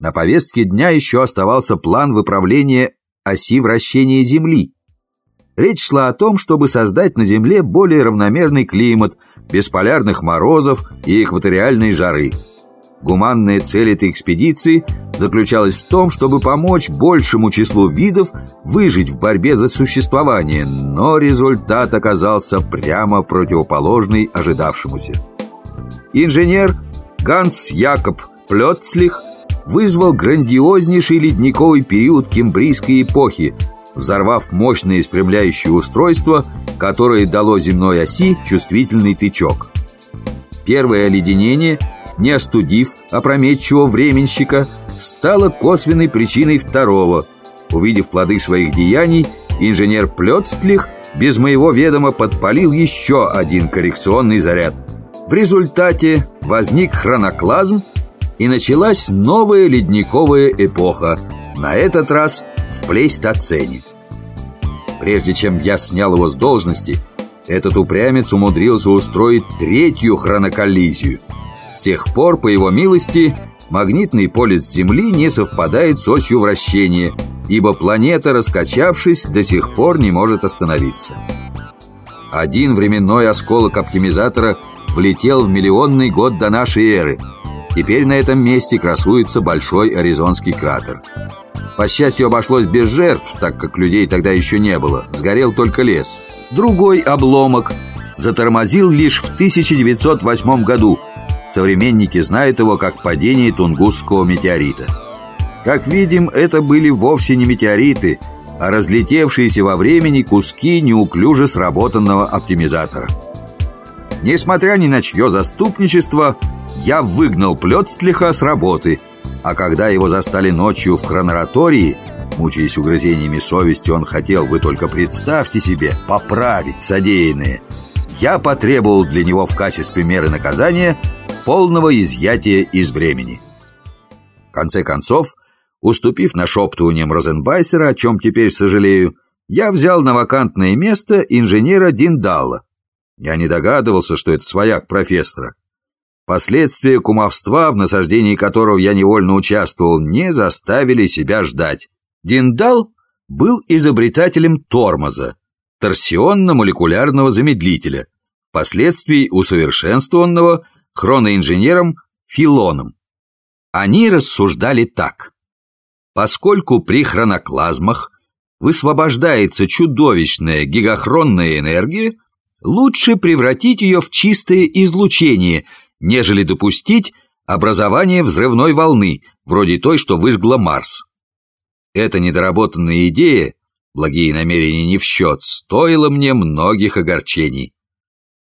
На повестке дня еще оставался план выправления оси вращения Земли. Речь шла о том, чтобы создать на Земле более равномерный климат, без полярных морозов и экваториальной жары. Гуманная цель этой экспедиции заключалась в том, чтобы помочь большему числу видов выжить в борьбе за существование, но результат оказался прямо противоположный ожидавшемуся. Инженер Ганс Якоб Плёцлих вызвал грандиознейший ледниковый период кембрийской эпохи, взорвав мощное спрямляющее устройство, которое дало земной оси чувствительный тычок. Первое оледенение, не остудив опрометчивого временщика, стало косвенной причиной второго. Увидев плоды своих деяний, инженер Плёцтлих без моего ведома подпалил еще один коррекционный заряд. В результате возник хроноклазм, и началась новая ледниковая эпоха, на этот раз в плейстоцене. Прежде чем я снял его с должности, этот упрямец умудрился устроить третью хроноколлизию. С тех пор, по его милости, магнитный полюс Земли не совпадает с осью вращения, ибо планета, раскачавшись, до сих пор не может остановиться. Один временной осколок оптимизатора влетел в миллионный год до нашей эры – Теперь на этом месте красуется большой аризонский кратер. По счастью, обошлось без жертв, так как людей тогда еще не было. Сгорел только лес. Другой обломок затормозил лишь в 1908 году. Современники знают его как падение Тунгусского метеорита. Как видим, это были вовсе не метеориты, а разлетевшиеся во времени куски неуклюже сработанного оптимизатора. Несмотря ни на чье заступничество, я выгнал Плёцтлиха с работы, а когда его застали ночью в хроноратории, мучаясь угрызениями совести, он хотел, вы только представьте себе, поправить содеянное. Я потребовал для него в качестве меры наказания полного изъятия из времени. В конце концов, уступив нашептываниям Розенбайсера, о чем теперь сожалею, я взял на вакантное место инженера Диндалла. Я не догадывался, что это свояк профессора. Последствия кумовства, в насаждении которого я невольно участвовал, не заставили себя ждать. Диндал был изобретателем тормоза, торсионно-молекулярного замедлителя, впоследствии усовершенствованного хроноинженером Филоном. Они рассуждали так. Поскольку при хроноклазмах высвобождается чудовищная гигахронная энергия, лучше превратить ее в чистое излучение – нежели допустить образование взрывной волны, вроде той, что выжгла Марс. Эта недоработанная идея, благие намерения не в счет, стоила мне многих огорчений.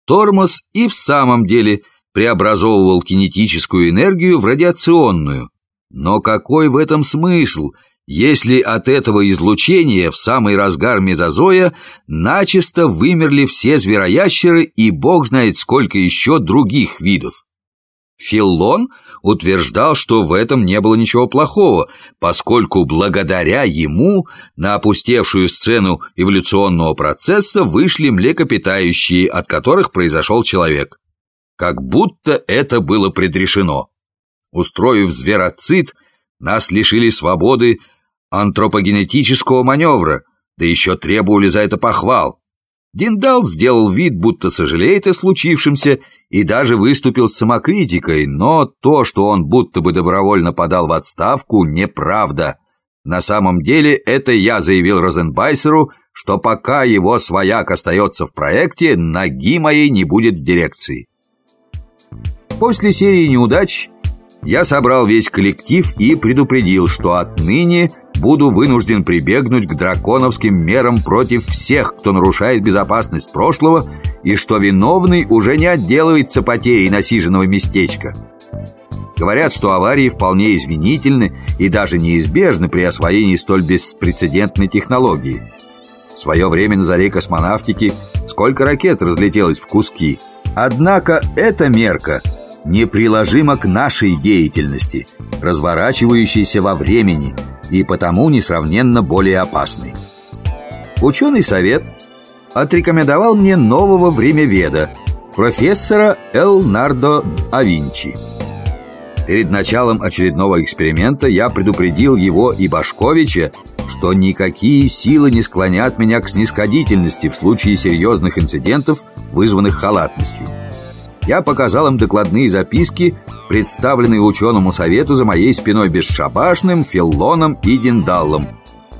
Тормоз и в самом деле преобразовывал кинетическую энергию в радиационную. Но какой в этом смысл, если от этого излучения в самый разгар мезозоя начисто вымерли все звероящеры и бог знает сколько еще других видов? Филлон утверждал, что в этом не было ничего плохого, поскольку благодаря ему на опустевшую сцену эволюционного процесса вышли млекопитающие, от которых произошел человек. Как будто это было предрешено. Устроив звероцид, нас лишили свободы антропогенетического маневра, да еще требовали за это похвал. Диндал сделал вид, будто сожалеет о случившемся и даже выступил с самокритикой, но то, что он будто бы добровольно подал в отставку, неправда. На самом деле это я заявил Розенбайсеру, что пока его свояк остается в проекте, ноги моей не будет в дирекции. После серии неудач я собрал весь коллектив и предупредил, что отныне буду вынужден прибегнуть к драконовским мерам против всех, кто нарушает безопасность прошлого, и что виновный уже не отделывается потерей насиженного местечка. Говорят, что аварии вполне извинительны и даже неизбежны при освоении столь беспрецедентной технологии. В свое время на заре космонавтики сколько ракет разлетелось в куски. Однако эта мерка неприложима к нашей деятельности, разворачивающейся во времени – и потому несравненно более опасный. Ученый совет отрекомендовал мне нового времяведа, профессора Элнардо Авинчи. Перед началом очередного эксперимента я предупредил его и Башковича, что никакие силы не склонят меня к снисходительности в случае серьезных инцидентов, вызванных халатностью. Я показал им докладные записки, представленные ученому совету за моей спиной бесшабашным, Филлоном и Диндаллом.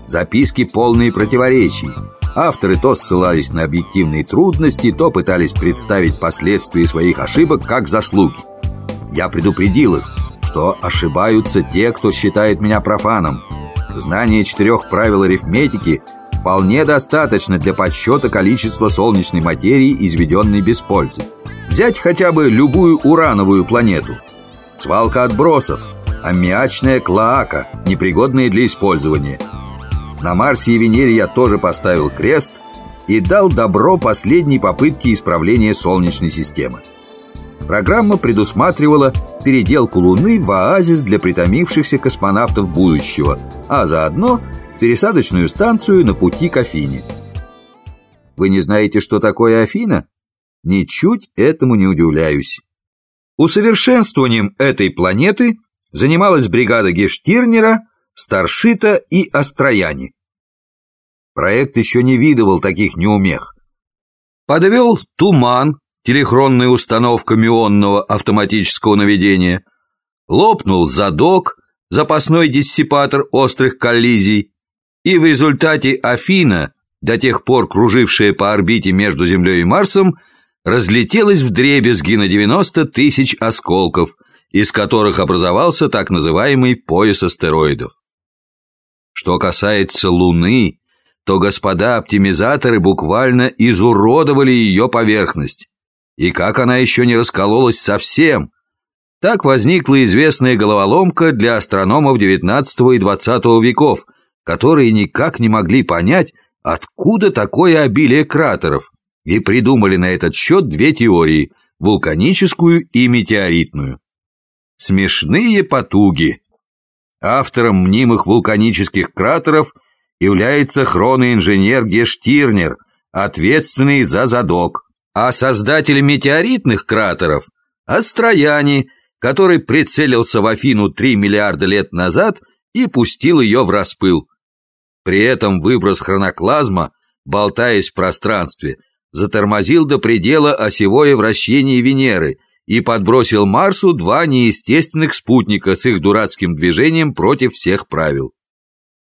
Записки полные противоречий. Авторы то ссылались на объективные трудности, то пытались представить последствия своих ошибок как заслуги. Я предупредил их, что ошибаются те, кто считает меня профаном. Знание четырех правил арифметики вполне достаточно для подсчета количества солнечной материи, изведенной без пользы. Взять хотя бы любую урановую планету. Свалка отбросов, аммиачная клоака, непригодная для использования. На Марсе и Венере я тоже поставил крест и дал добро последней попытке исправления Солнечной системы. Программа предусматривала переделку Луны в оазис для притомившихся космонавтов будущего, а заодно пересадочную станцию на пути к Афине. Вы не знаете, что такое Афина? Ничуть этому не удивляюсь. Усовершенствованием этой планеты занималась бригада Гештирнера, Старшита и Острояни. Проект еще не видывал таких неумех. Подвел туман, телехронная установка мионного автоматического наведения, лопнул задок, запасной диссипатор острых коллизий, и в результате Афина, до тех пор кружившая по орбите между Землей и Марсом, разлетелась в дребезги на 90 тысяч осколков, из которых образовался так называемый пояс астероидов. Что касается Луны, то господа оптимизаторы буквально изуродовали ее поверхность. И как она еще не раскололась совсем? Так возникла известная головоломка для астрономов XIX и XX веков, которые никак не могли понять, откуда такое обилие кратеров, и придумали на этот счет две теории – вулканическую и метеоритную. Смешные потуги. Автором мнимых вулканических кратеров является хроноинженер Гештирнер, ответственный за задок, а создатель метеоритных кратеров – Астрояни, который прицелился в Афину 3 миллиарда лет назад и пустил ее в распыл. При этом выброс хроноклазма, болтаясь в пространстве – затормозил до предела осевое вращение Венеры и подбросил Марсу два неестественных спутника с их дурацким движением против всех правил.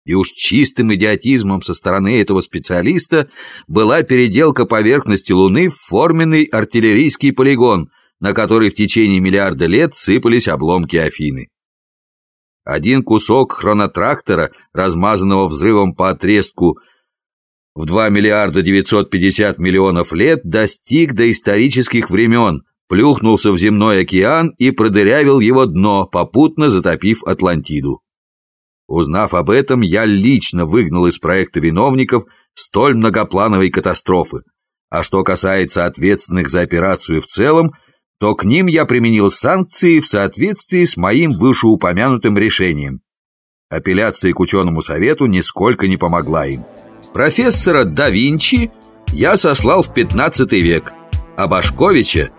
И уж чистым идиотизмом со стороны этого специалиста была переделка поверхности Луны в форменный артиллерийский полигон, на который в течение миллиарда лет сыпались обломки Афины. Один кусок хронотрактора, размазанного взрывом по отрезку – в 2 миллиарда 950 миллионов лет достиг доисторических времен, плюхнулся в земной океан и продырявил его дно, попутно затопив Атлантиду. Узнав об этом, я лично выгнал из проекта виновников столь многоплановой катастрофы. А что касается ответственных за операцию в целом, то к ним я применил санкции в соответствии с моим вышеупомянутым решением. Апелляция к ученому совету нисколько не помогла им. Профессора да Винчи я сослал в 15 век, а Башковича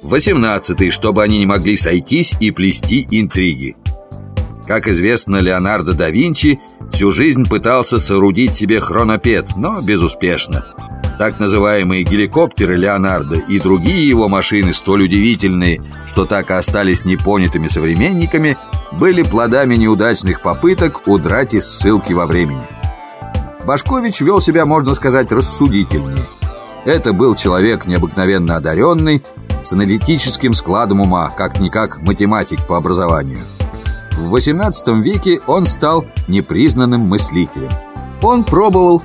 в 18 чтобы они не могли сойтись и плести интриги. Как известно, Леонардо да Винчи всю жизнь пытался соорудить себе хронопед, но безуспешно. Так называемые геликоптеры Леонардо и другие его машины, столь удивительные, что так и остались непонятыми современниками, были плодами неудачных попыток удрать из ссылки во времени. Башкович вел себя, можно сказать, рассудительнее. Это был человек необыкновенно одаренный, с аналитическим складом ума, как-никак математик по образованию. В XVIII веке он стал непризнанным мыслителем. Он пробовал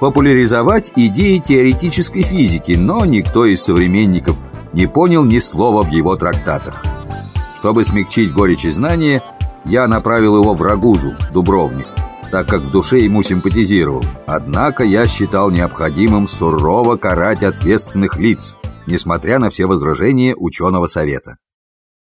популяризовать идеи теоретической физики, но никто из современников не понял ни слова в его трактатах. Чтобы смягчить горечь и знания, я направил его в Рагузу, Дубровник так как в душе ему симпатизировал. Однако я считал необходимым сурово карать ответственных лиц, несмотря на все возражения ученого совета.